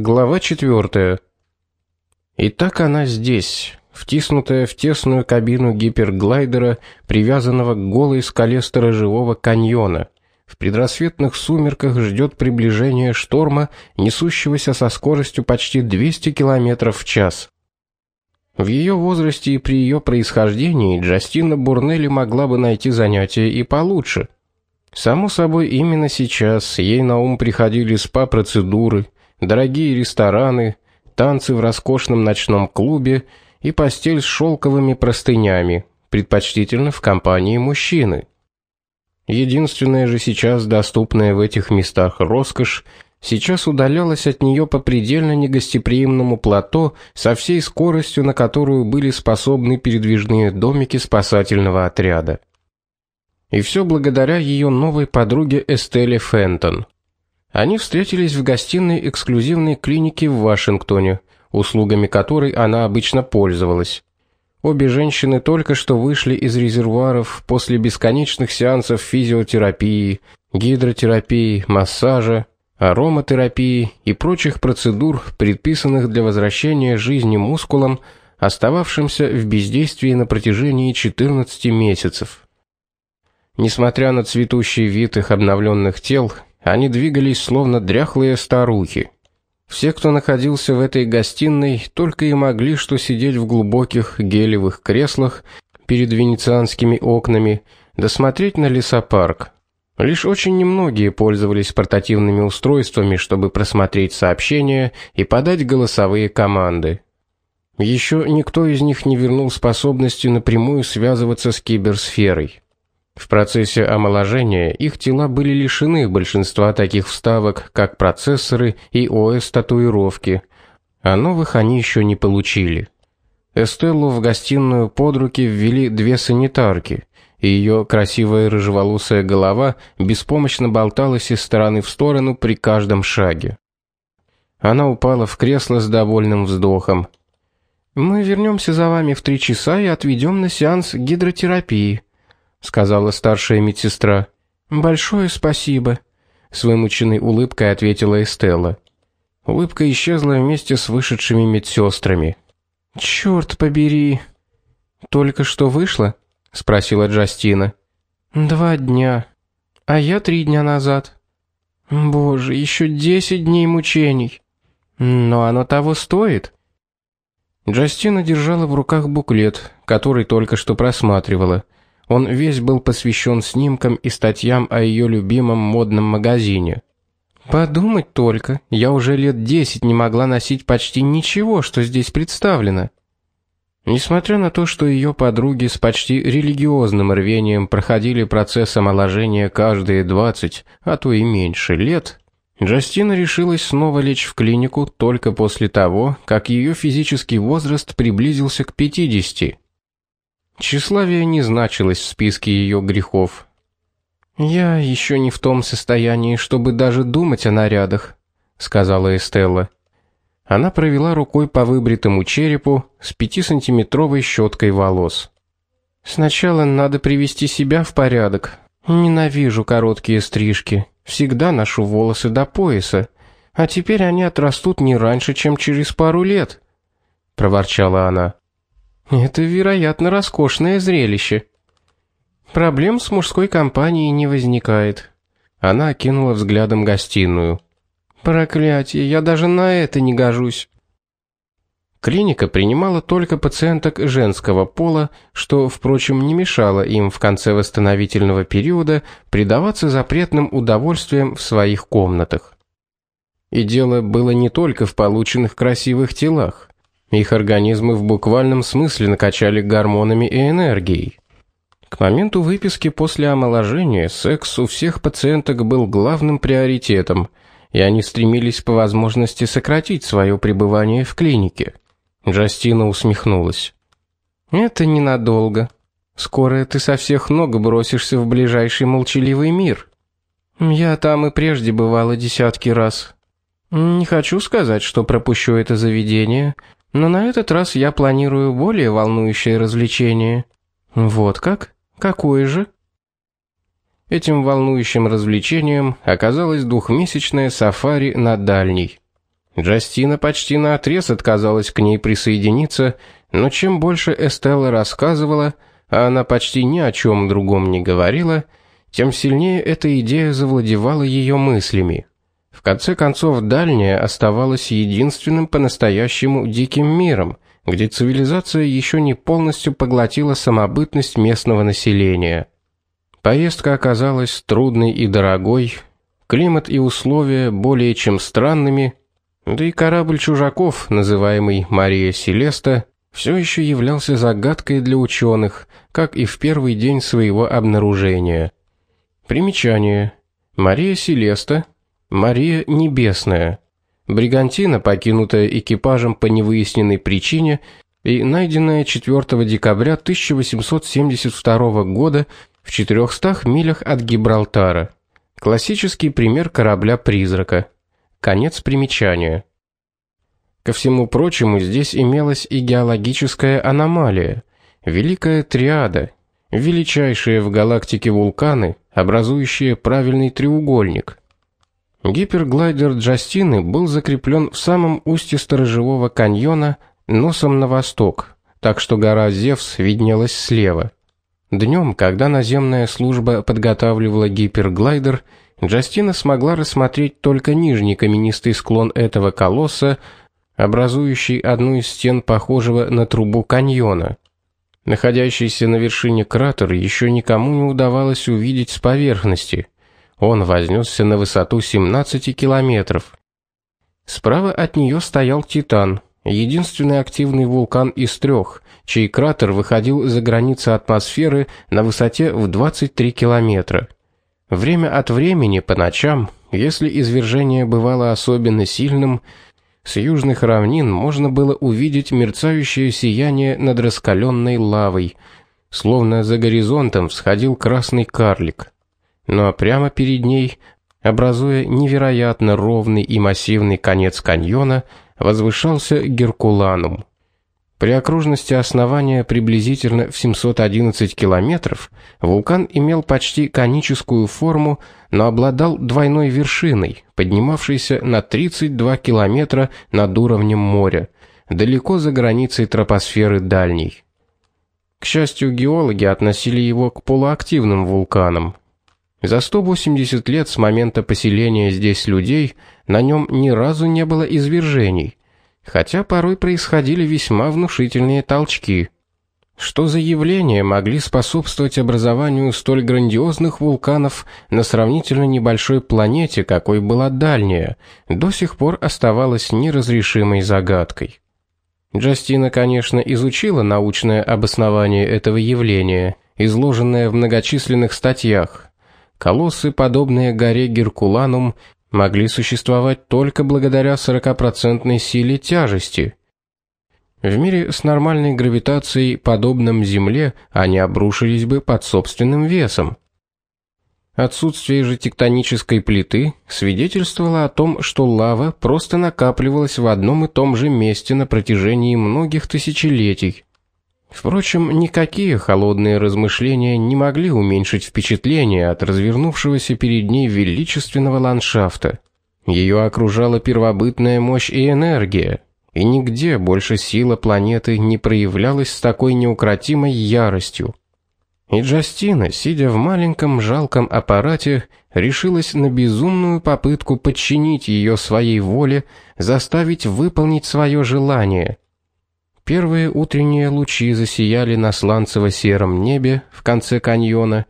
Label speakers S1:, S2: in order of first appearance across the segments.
S1: Глава 4. Итак, она здесь, втиснутая в тесную кабину гиперглайдера, привязанного к голой скале сторожевого каньона. В предрассветных сумерках ждет приближения шторма, несущегося со скоростью почти 200 км в час. В ее возрасте и при ее происхождении Джастина Бурнелли могла бы найти занятие и получше. Само собой, именно сейчас ей на ум приходили спа-процедуры, дорогие рестораны, танцы в роскошном ночном клубе и постель с шелковыми простынями, предпочтительно в компании мужчины. Единственное же сейчас доступное в этих местах роскошь сейчас удалялась от нее по предельно негостеприимному плато со всей скоростью, на которую были способны передвижные домики спасательного отряда. И все благодаря ее новой подруге Эстеле Фентон. Они встретились в гостиной эксклюзивной клиники в Вашингтоне, услугами которой она обычно пользовалась. Обе женщины только что вышли из резервуаров после бесконечных сеансов физиотерапии, гидротерапии, массажа, ароматерапии и прочих процедур, предписанных для возвращения жизни мускулам, остававшимся в бездействии на протяжении 14 месяцев. Несмотря на цветущий вид их обновленных тел, они двигались словно дряхлые старухи. Все, кто находился в этой гостиной, только и могли что сидеть в глубоких гелевых креслах перед венецианскими окнами, да смотреть на лесопарк. Лишь очень немногие пользовались портативными устройствами, чтобы просмотреть сообщения и подать голосовые команды. Еще никто из них не вернул способности напрямую связываться с киберсферой. В процессе омоложения их тела были лишены большинства таких вставок, как процессоры и ОС-татуировки, а новых они еще не получили. Эстеллу в гостиную под руки ввели две санитарки, и ее красивая рыжеволосая голова беспомощно болталась из стороны в сторону при каждом шаге. Она упала в кресло с довольным вздохом. Мы вернемся за вами в три часа и отведем на сеанс гидротерапии сказала старшая медсестра. Большое спасибо, с вымученной улыбкой ответила Эстелла. Улыбка исчезла вместе с вышедшими медсестрами. Черт побери. Только что вышла? спросила Джастина. Два дня. А я три дня назад. Боже, еще десять дней мучений. Но оно того стоит. Джастина держала в руках буклет, который только что просматривала. Он весь был посвящен снимкам и статьям о ее любимом модном магазине. Подумать только, я уже лет десять не могла носить почти ничего, что здесь представлено. Несмотря на то, что ее подруги с почти религиозным рвением проходили процесс омоложения каждые 20, а то и меньше лет, Джастина решилась снова лечь в клинику только после того, как ее физический возраст приблизился к 50. Тщеславие не значилось в списке ее грехов. Я еще не в том состоянии, чтобы даже думать о нарядах, сказала Эстелла. Она провела рукой по выбритому черепу с пятисантиметровой щеткой волос. Сначала надо привести себя в порядок. Ненавижу короткие стрижки. Всегда ношу волосы до пояса, а теперь они отрастут не раньше, чем через пару лет, проворчала она. Это, вероятно, роскошное зрелище. Проблем с мужской компанией не возникает. Она окинула взглядом гостиную. Проклятие, я даже на это не гожусь. Клиника принимала только пациенток женского пола, что, впрочем, не мешало им в конце восстановительного периода предаваться запретным удовольствиям в своих комнатах. И дело было не только в полученных красивых телах. Их организмы в буквальном смысле накачали гормонами и энергией. К моменту выписки после омоложения секс у всех пациенток был главным приоритетом, и они стремились по возможности сократить свое пребывание в клинике. Джастина усмехнулась. Это ненадолго. Скоро ты со всех ног бросишься в ближайший молчаливый мир. Я там и прежде бывала десятки раз. Не хочу сказать, что пропущу это заведение, но на этот раз я планирую более волнующее развлечение. Вот как? Какое же? Этим волнующим развлечением оказалось двухмесячное сафари на дальней. Джастина почти наотрез отказалась к ней присоединиться, но чем больше Эстелла рассказывала, а она почти ни о чем другом не говорила, тем сильнее эта идея завладевала ее мыслями. Конце концов, дальняя оставалась единственным по-настоящему диким миром, где цивилизация еще не полностью поглотила самобытность местного населения. Поездка оказалась трудной и дорогой, климат и условия более чем странными, да и корабль чужаков, называемый Мария Селеста, все еще являлся загадкой для ученых, как и в первый день своего обнаружения. Примечание: Мария Селеста, Мария Небесная, бригантина, покинутая экипажем по невыясненной причине и найденная 4 декабря 1872 года в 400 милях от Гибралтара. Классический пример корабля-призрака. Конец примечания. Ко всему прочему, здесь имелась и геологическая аномалия, великая триада, величайшие в галактике вулканы, образующие правильный треугольник. Гиперглайдер Джастины был закреплен в самом устье сторожевого каньона, носом на восток, так что гора Зевс виднелась слева. Днем, когда наземная служба подготавливала гиперглайдер, Джастина смогла рассмотреть только нижний каменистый склон этого колосса, образующий одну из стен похожего на трубу каньона. Находящийся на вершине кратер еще никому не удавалось увидеть с поверхности. Он вознесся на высоту 17 километров. Справа от нее стоял Титан, единственный активный вулкан из трех, чей кратер выходил за границы атмосферы на высоте в 23 километра. Время от времени по ночам, если извержение бывало особенно сильным, с южных равнин можно было увидеть мерцающее сияние над раскаленной лавой, словно за горизонтом всходил красный карлик. Но прямо перед ней, образуя невероятно ровный и массивный конец каньона, возвышался Геркуланум. При окружности основания приблизительно в 711 километров вулкан имел почти коническую форму, но обладал двойной вершиной, поднимавшейся на 32 километра над уровнем моря, далеко за границей тропосферы дальней. К счастью, геологи относили его к полуактивным вулканам. За 180 лет с момента поселения здесь людей на нем ни разу не было извержений хотя порой происходили весьма внушительные толчки. Что за явления могли способствовать образованию столь грандиозных вулканов на сравнительно небольшой планете, какой была дальняя, до сих пор оставалось неразрешимой загадкой. Джастина, конечно, изучила научное обоснование этого явления, изложенное в многочисленных статьях. Колоссы, подобные горе Геркуланум, могли существовать только благодаря 40% силе тяжести. В мире с нормальной гравитацией, подобном Земле, они обрушились бы под собственным весом. Отсутствие же тектонической плиты свидетельствовало о том, что лава просто накапливалась в одном и том же месте на протяжении многих тысячелетий. Впрочем, никакие холодные размышления не могли уменьшить впечатление от развернувшегося перед ней величественного ландшафта. Ее окружала первобытная мощь и энергия, и нигде больше сила планеты не проявлялась с такой неукротимой яростью. И Джастина, сидя в маленьком жалком аппарате, решилась на безумную попытку подчинить ее своей воле, заставить выполнить свое желание – Первые утренние лучи засияли на сланцево-сером небе в конце каньона,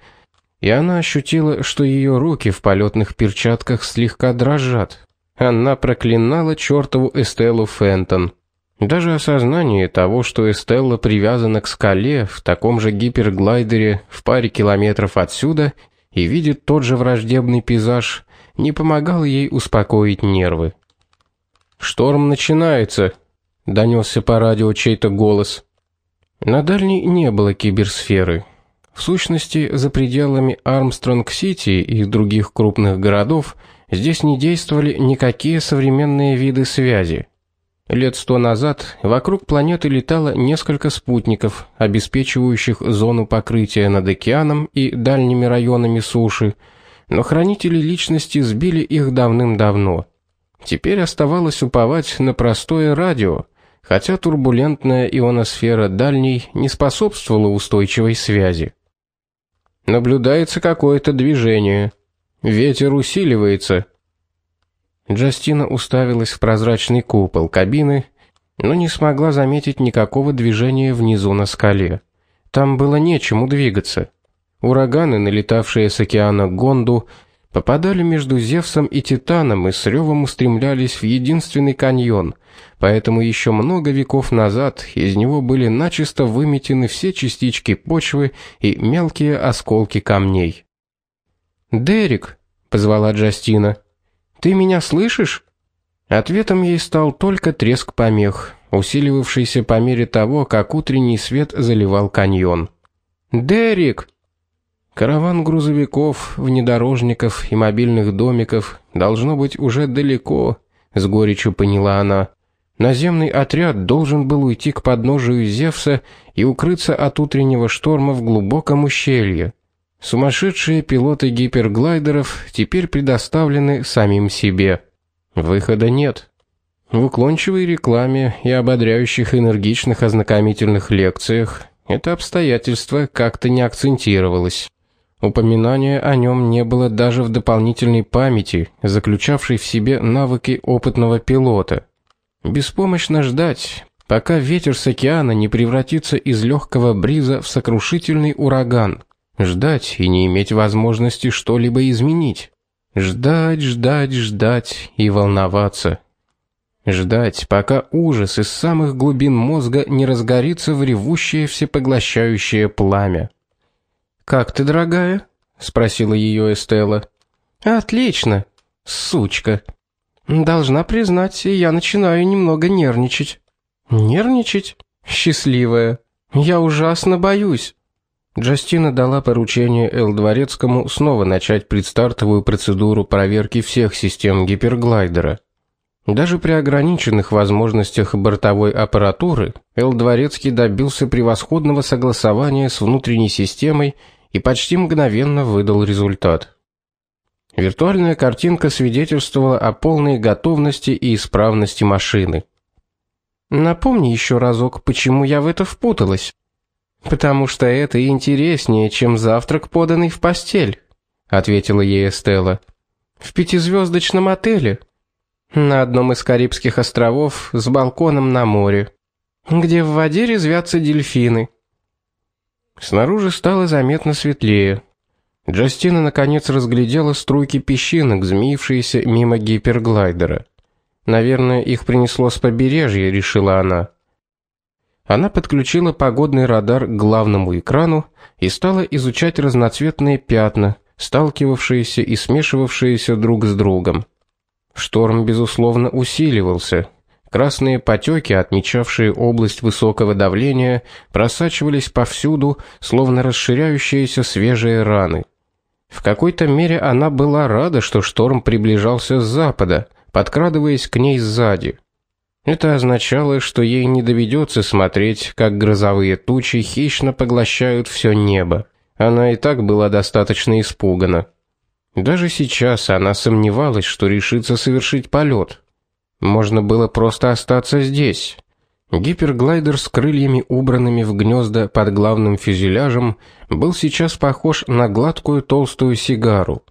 S1: и она ощутила, что ее руки в полетных перчатках слегка дрожат. Она проклинала чертову Эстеллу Фентон. Даже осознание того, что Эстелла привязана к скале в таком же гиперглайдере в паре километров отсюда и видит тот же враждебный пейзаж, не помогало ей успокоить нервы. Шторм начинается, донесся по радио чей-то голос. На дальней не было киберсферы. В сущности, за пределами Армстронг-Сити и других крупных городов здесь не действовали никакие современные виды связи. Лет сто назад вокруг планеты летало несколько спутников, обеспечивающих зону покрытия над океаном и дальними районами суши, но хранители личности сбили их давным-давно. Теперь оставалось уповать на простое радио, хотя турбулентная ионосфера дальней не способствовала устойчивой связи. Наблюдается какое-то движение. Ветер усиливается. Джастина уставилась в прозрачный купол кабины, но не смогла заметить никакого движения внизу на скале. Там было нечему двигаться. Ураганы, налетавшие с океана Гонду, попадали между Зевсом и Титаном и с ревом устремлялись в единственный каньон, поэтому еще много веков назад из него были начисто выметены все частички почвы и мелкие осколки камней. "Дерек", позвала Джастина. "Ты меня слышишь?" Ответом ей стал только треск помех, усиливавшийся по мере того, как утренний свет заливал каньон. "Дерек!" Караван грузовиков, внедорожников и мобильных домиков должно быть уже далеко, с горечью поняла она. Наземный отряд должен был уйти к подножию Зевса и укрыться от утреннего шторма в глубоком ущелье. Сумасшедшие пилоты гиперглайдеров теперь предоставлены самим себе. Выхода нет. В уклончивой рекламе и ободряющих энергичных ознакомительных лекциях это обстоятельство как-то не акцентировалось. Упоминания о нем не было даже в дополнительной памяти, заключавшей в себе навыки опытного пилота. Беспомощно ждать, пока ветер с океана не превратится из легкого бриза в сокрушительный ураган. Ждать и не иметь возможности что-либо изменить. Ждать, ждать, ждать и волноваться. Ждать, пока ужас из самых глубин мозга не разгорится в ревущее всепоглощающее пламя. Как ты, дорогая? спросила ее Эстелла. Отлично, сучка. Должна признать, я начинаю немного нервничать. Нервничать? Счастливая. Я ужасно боюсь. Джастина дала поручение Эл Дворецкому снова начать предстартовую процедуру проверки всех систем гиперглайдера. Даже при ограниченных возможностях бортовой аппаратуры Эл Дворецкий добился превосходного согласования с внутренней системой и почти мгновенно выдал результат. Виртуальная картинка свидетельствовала о полной готовности и исправности машины. Напомни еще разок, почему я в это впуталась. Потому что это интереснее, чем завтрак, поданный в постель, ответила ей Эстелла. В пятизвездочном отеле на одном из Карибских островов с балконом на море, где в воде резвятся дельфины. Снаружи стало заметно светлее. Джастина наконец разглядела струйки песчинок, змеившиеся мимо гиперглайдера. Наверное, их принесло с побережья, решила она. Она подключила погодный радар к главному экрану и стала изучать разноцветные пятна, сталкивавшиеся и смешивавшиеся друг с другом. Шторм безусловно усиливался. Красные потеки, отмечавшие область высокого давления, просачивались повсюду, словно расширяющиеся свежие раны. В какой-то мере она была рада, что шторм приближался с запада, подкрадываясь к ней сзади. Это означало, что ей не доведется смотреть, как грозовые тучи хищно поглощают все небо. Она и так была достаточно испугана. Даже сейчас она сомневалась, что решится совершить полет. Можно было просто остаться здесь. Гиперглайдер с крыльями, убранными в гнезда под главным фюзеляжем, был сейчас похож на гладкую толстую сигару.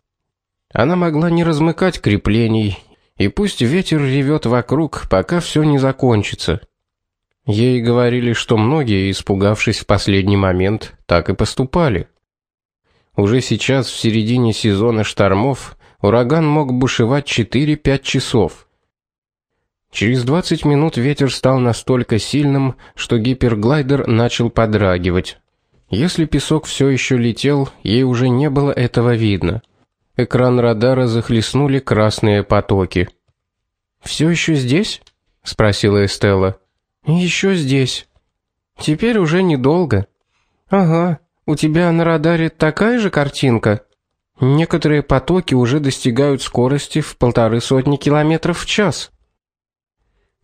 S1: Она могла не размыкать креплений, и пусть ветер ревет вокруг, пока все не закончится. Ей говорили, что многие, испугавшись в последний момент, так и поступали. Уже сейчас в середине сезона штормов ураган мог бушевать 4-5 часов. Через 20 минут ветер стал настолько сильным, что гиперглайдер начал подрагивать. Если песок все еще летел, ей уже не было этого видно. Экран радара захлестнули красные потоки. Все еще здесь? спросила Эстелла. Еще здесь. Теперь уже недолго. Ага, у тебя на радаре такая же картинка. Некоторые потоки уже достигают скорости в полторы сотни километров в час.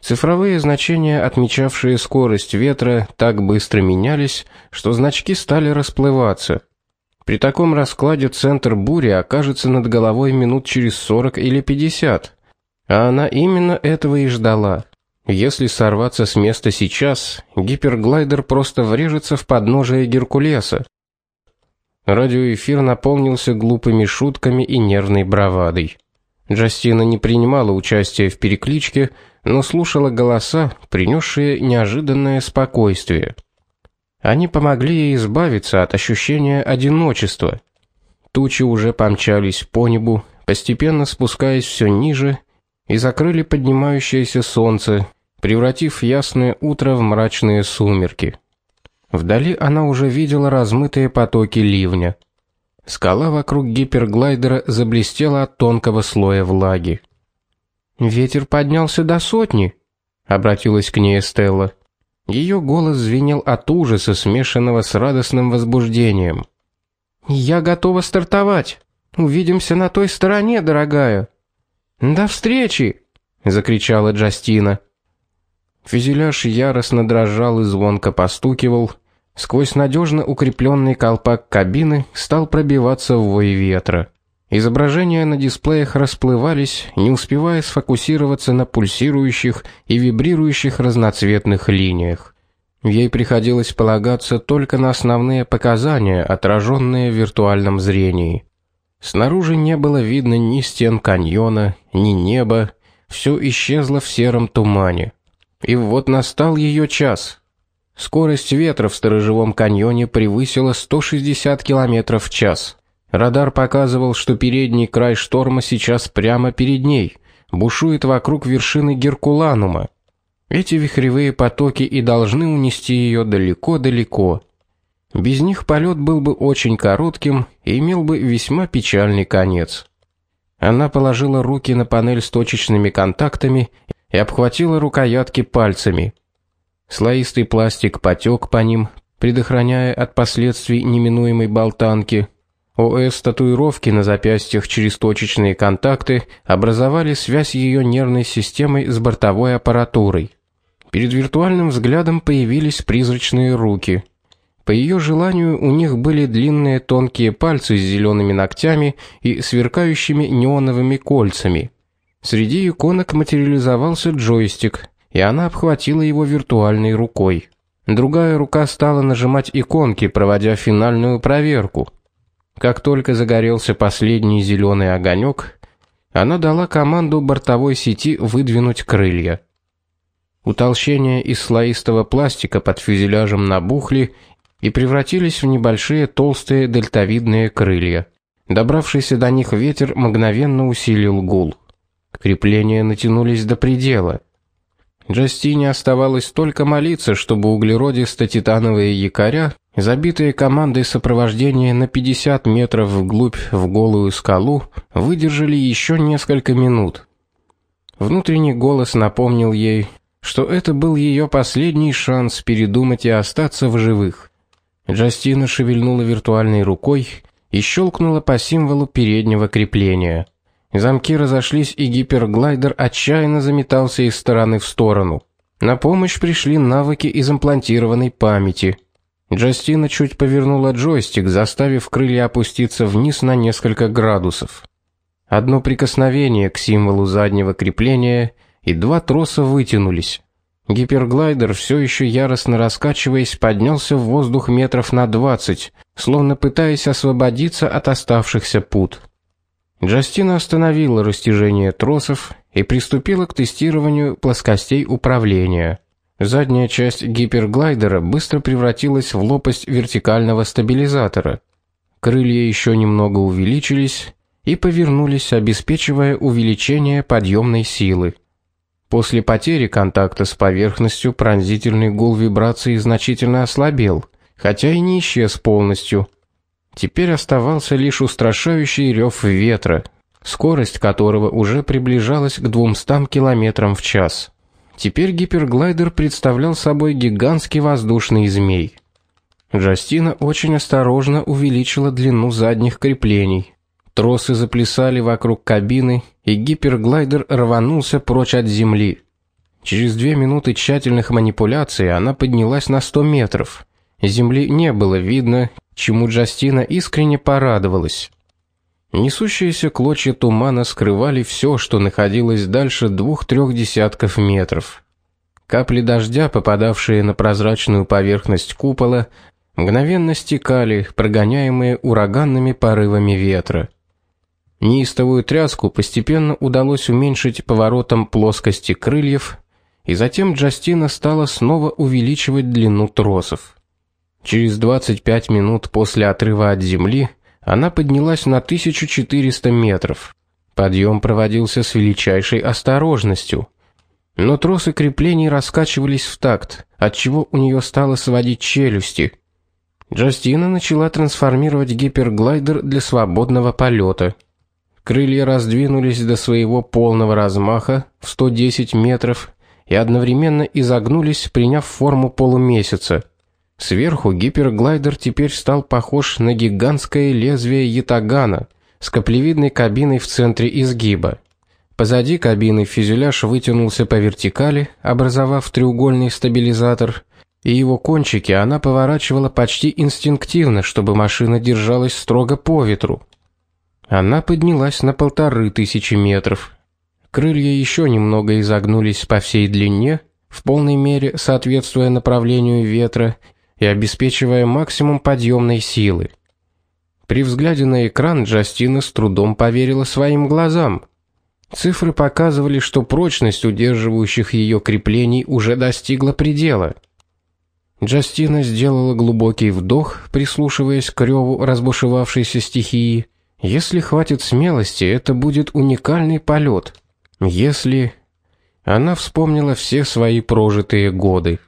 S1: Цифровые значения, отмечавшие скорость ветра, так быстро менялись, что значки стали расплываться. При таком раскладе центр бури окажется над головой минут через 40 или 50. А она именно этого и ждала. Если сорваться с места сейчас, гиперглайдер просто врежется в подножие Геркулеса. Радиоэфир наполнился глупыми шутками и нервной бравадой. Джастина не принимала участия в перекличке, но слушала голоса, принесшие неожиданное спокойствие. Они помогли ей избавиться от ощущения одиночества. Тучи уже помчались по небу, постепенно спускаясь все ниже и закрыли поднимающееся солнце, превратив ясное утро в мрачные сумерки. Вдали она уже видела размытые потоки ливня. Скала вокруг гиперглайдера заблестела от тонкого слоя влаги. Ветер поднялся до сотни, обратилась к ней Стелла. Ее голос звенел от ужаса, смешанного с радостным возбуждением. Я готова стартовать. Увидимся на той стороне, дорогая. До встречи, закричала Джастина. Фюзеляж яростно дрожал и звонко постукивал. Сквозь надежно укрепленный колпак кабины стал пробиваться вой ветра. Изображения на дисплеях расплывались, не успевая сфокусироваться на пульсирующих и вибрирующих разноцветных линиях. Ей приходилось полагаться только на основные показания, отраженные в виртуальном зрении. Снаружи не было видно ни стен каньона, ни неба, все исчезло в сером тумане. И вот настал ее час. Скорость ветра в сторожевом каньоне превысила 160 км в час. Радар показывал, что передний край шторма сейчас прямо перед ней, бушует вокруг вершины Геркуланума. Эти вихревые потоки и должны унести ее далеко-далеко. Без них полет был бы очень коротким и имел бы весьма печальный конец. Она положила руки на панель с точечными контактами и обхватила рукоятки пальцами. Слоистый пластик потек по ним, предохраняя от последствий неминуемой болтанки. ОС татуировки на запястьях через точечные контакты образовали связь ее нервной системой с бортовой аппаратурой. Перед виртуальным взглядом появились призрачные руки. По ее желанию у них были длинные тонкие пальцы с зелеными ногтями и сверкающими неоновыми кольцами. Среди иконок материализовался джойстик, и она обхватила его виртуальной рукой. Другая рука стала нажимать иконки, проводя финальную проверку. Как только загорелся последний зеленый огонек, она дала команду бортовой сети выдвинуть крылья. Утолщения из слоистого пластика под фюзеляжем набухли и превратились в небольшие толстые дельтовидные крылья. Добравшийся до них ветер мгновенно усилил гул. Крепления натянулись до предела. Джастине оставалось только молиться, чтобы углеродисто-титановые якоря, забитые командой сопровождения на 50 метров вглубь в голую скалу, выдержали еще несколько минут. Внутренний голос напомнил ей, что это был ее последний шанс передумать и остаться в живых. Джастина шевельнула виртуальной рукой и щелкнула по символу переднего крепления. Замки разошлись, и гиперглайдер отчаянно заметался из стороны в сторону. На помощь пришли навыки из имплантированной памяти. Джастина чуть повернула джойстик, заставив крылья опуститься вниз на несколько градусов. Одно прикосновение к символу заднего крепления, и два троса вытянулись. Гиперглайдер все еще яростно раскачиваясь поднялся в воздух метров на двадцать, словно пытаясь освободиться от оставшихся пут. Джастина остановила растяжение тросов и приступила к тестированию плоскостей управления. Задняя часть гиперглайдера быстро превратилась в лопасть вертикального стабилизатора. Крылья еще немного увеличились и повернулись, обеспечивая увеличение подъемной силы. После потери контакта с поверхностью пронзительный гул вибраций значительно ослабел, хотя и не исчез полностью. Теперь оставался лишь устрашающий рев ветра, скорость которого уже приближалась к 200 км в час. Теперь гиперглайдер представлял собой гигантский воздушный змей. Джастина очень осторожно увеличила длину задних креплений. Тросы заплясали вокруг кабины, и гиперглайдер рванулся прочь от земли. Через две минуты тщательных манипуляций она поднялась на 100 метров. Земли не было видно, чему Джастина искренне порадовалась. Несущиеся клочья тумана скрывали все, что находилось дальше двух-трех десятков метров. Капли дождя, попадавшие на прозрачную поверхность купола, мгновенно стекали, прогоняемые ураганными порывами ветра. Неистовую тряску постепенно удалось уменьшить поворотом плоскости крыльев, и затем Джастина стала снова увеличивать длину тросов. Через 25 минут после отрыва от земли она поднялась на 1400 метров. Подъем проводился с величайшей осторожностью. Но тросы креплений раскачивались в такт, отчего у нее стало сводить челюсти. Джастина начала трансформировать гиперглайдер для свободного полета. Крылья раздвинулись до своего полного размаха в 110 метров и одновременно изогнулись, приняв форму полумесяца. Сверху гиперглайдер теперь стал похож на гигантское лезвие ятагана с каплевидной кабиной в центре изгиба. Позади кабины фюзеляж вытянулся по вертикали, образовав треугольный стабилизатор, и его кончики она поворачивала почти инстинктивно, чтобы машина держалась строго по ветру. Она поднялась на полторы тысячи метров. Крылья еще немного изогнулись по всей длине, в полной мере соответствуя направлению ветра и обеспечивая максимум подъемной силы. При взгляде на экран Джастина с трудом поверила своим глазам. Цифры показывали, что прочность удерживающих ее креплений уже достигла предела. Джастина сделала глубокий вдох, прислушиваясь к реву разбушевавшейся стихии. Если хватит смелости, это будет уникальный полет. Если она вспомнила все свои прожитые годы.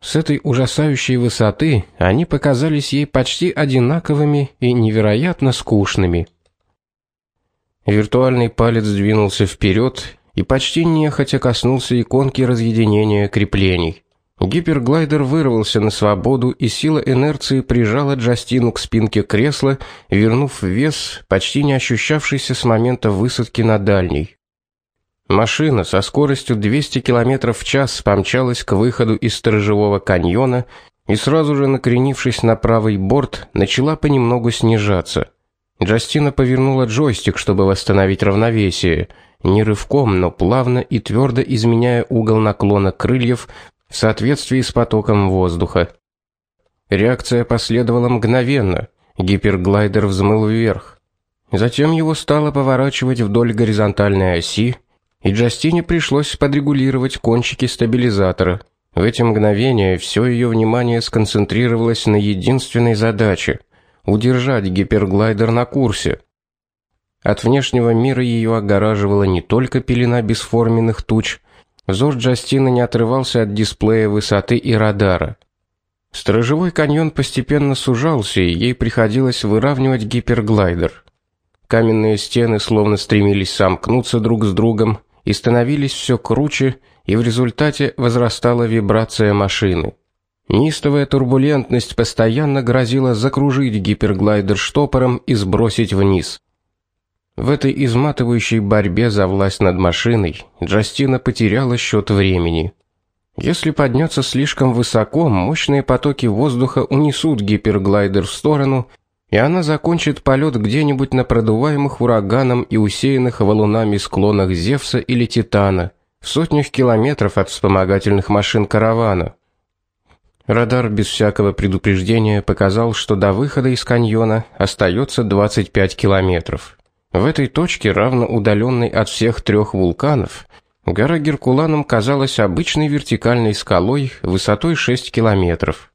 S1: С этой ужасающей высоты они показались ей почти одинаковыми и невероятно скучными. Виртуальный палец двинулся вперед и почти нехотя коснулся иконки разъединения креплений. Гиперглайдер вырвался на свободу, и сила инерции прижала Джастину к спинке кресла, вернув вес, почти не ощущавшийся с момента высадки на дальний. Машина со скоростью 200 км в час помчалась к выходу из сторожевого каньона и сразу же накренившись на правый борт, начала понемногу снижаться. Джастина повернула джойстик, чтобы восстановить равновесие, не рывком, но плавно и твердо изменяя угол наклона крыльев в соответствии с потоком воздуха. Реакция последовала мгновенно. Гиперглайдер взмыл вверх. Затем его стало поворачивать вдоль горизонтальной оси, и Джастине пришлось подрегулировать кончики стабилизатора. В эти мгновения все ее внимание сконцентрировалось на единственной задаче удержать гиперглайдер на курсе. От внешнего мира ее огораживала не только пелена бесформенных туч, взор Джастины не отрывался от дисплея высоты и радара. Сторожевой каньон постепенно сужался, и ей приходилось выравнивать гиперглайдер. Каменные стены словно стремились сомкнуться друг с другом, и становились все круче, и в результате возрастала вибрация машины. Неистовая турбулентность постоянно грозила закружить гиперглайдер штопором и сбросить вниз. В этой изматывающей борьбе за власть над машиной Джастина потеряла счет времени. Если подняться слишком высоко, мощные потоки воздуха унесут гиперглайдер в сторону, и она закончит полет где-нибудь на продуваемых ураганом и усеянных валунами склонах Зевса или Титана, в сотнях километров от вспомогательных машин каравана. Радар без всякого предупреждения показал, что до выхода из каньона остается 25 километров. В этой точке, равно удаленной от всех трех вулканов, гора Геркуланум казалась обычной вертикальной скалой высотой 6 километров.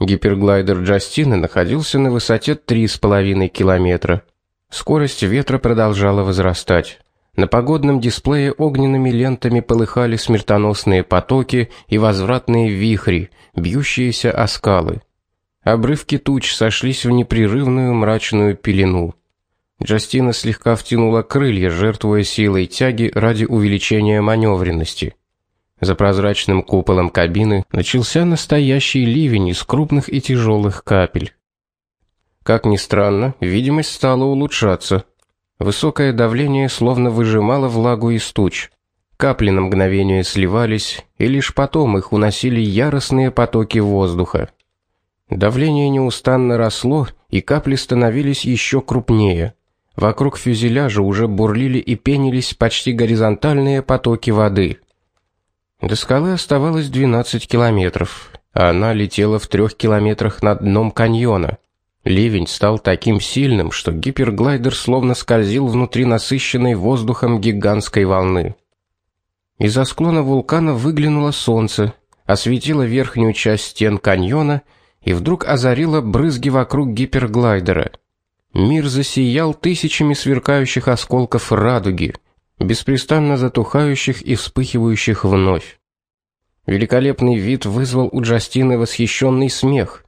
S1: Гиперглайдер Джастины находился на высоте 3,5 километра. Скорость ветра продолжала возрастать. На погодном дисплее огненными лентами полыхали смертоносные потоки и возвратные вихри, бьющиеся о скалы. Обрывки туч сошлись в непрерывную мрачную пелену. Джастина слегка втянула крылья, жертвуя силой тяги ради увеличения маневренности. За прозрачным куполом кабины начался настоящий ливень из крупных и тяжелых капель. Как ни странно, видимость стала улучшаться. Высокое давление словно выжимало влагу из туч. Капли на мгновение сливались, и лишь потом их уносили яростные потоки воздуха. Давление неустанно росло, и капли становились еще крупнее. Вокруг фюзеляжа уже бурлили и пенились почти горизонтальные потоки воды. До скалы оставалось 12 километров, а она летела в трех километрах над дном каньона. Ливень стал таким сильным, что гиперглайдер словно скользил внутри насыщенной воздухом гигантской волны. Из-за склона вулкана выглянуло солнце, осветило верхнюю часть стен каньона и вдруг озарило брызги вокруг гиперглайдера. Мир засиял тысячами сверкающих осколков радуги, беспрестанно затухающих и вспыхивающих вновь. Великолепный вид вызвал у Джастины восхищенный смех.